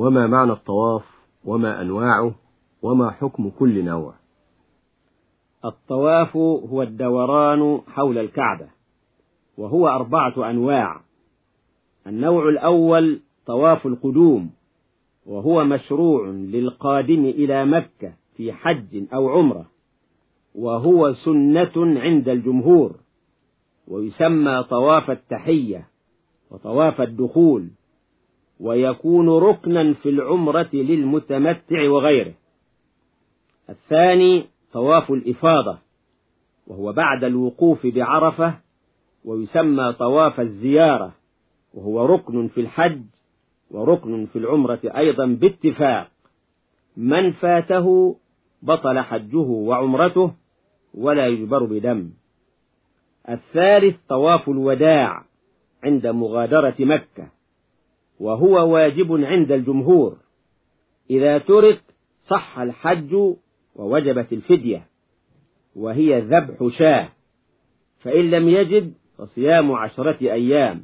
وما معنى الطواف وما أنواعه وما حكم كل نوع. الطواف هو الدوران حول الكعبة وهو أربعة أنواع. النوع الأول طواف القدوم وهو مشروع للقادم إلى مكة في حج أو عمرة وهو سنة عند الجمهور ويسمى طواف التحية وطواف الدخول. ويكون ركنا في العمرة للمتمتع وغيره. الثاني طواف الإفاضة وهو بعد الوقوف بعرفة ويسمى طواف الزيارة وهو ركن في الحج وركن في العمرة أيضا باتفاق. من فاته بطل حجه وعمرته ولا يجبر بدم. الثالث طواف الوداع عند مغادرة مكة. وهو واجب عند الجمهور. إذا ترك صح الحج ووجبت الفدية وهي ذبح شاة فإن لم يجد فصيام عشرة أيام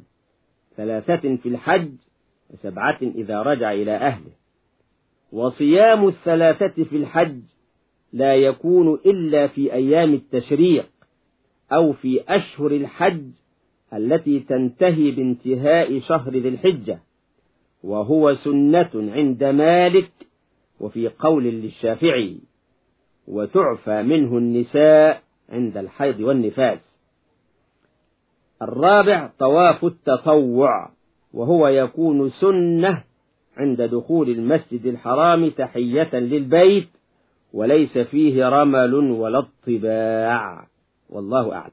ثلاثة في الحج وسبعة إذا رجع إلى أهله. وصيام الثلاثة في الحج لا يكون إلا في أيام التشريق أو في أشهر الحج التي تنتهي بانتهاء شهر ذي الحجة. وهو سنة عند مالك وفي قول للشافعي وتعفى منه النساء عند الحيض والنفاس. الرابع طواف التطوع وهو يكون سنة عند دخول المسجد الحرام تحية للبيت وليس فيه رمل ولا اطباع. والله أعلم.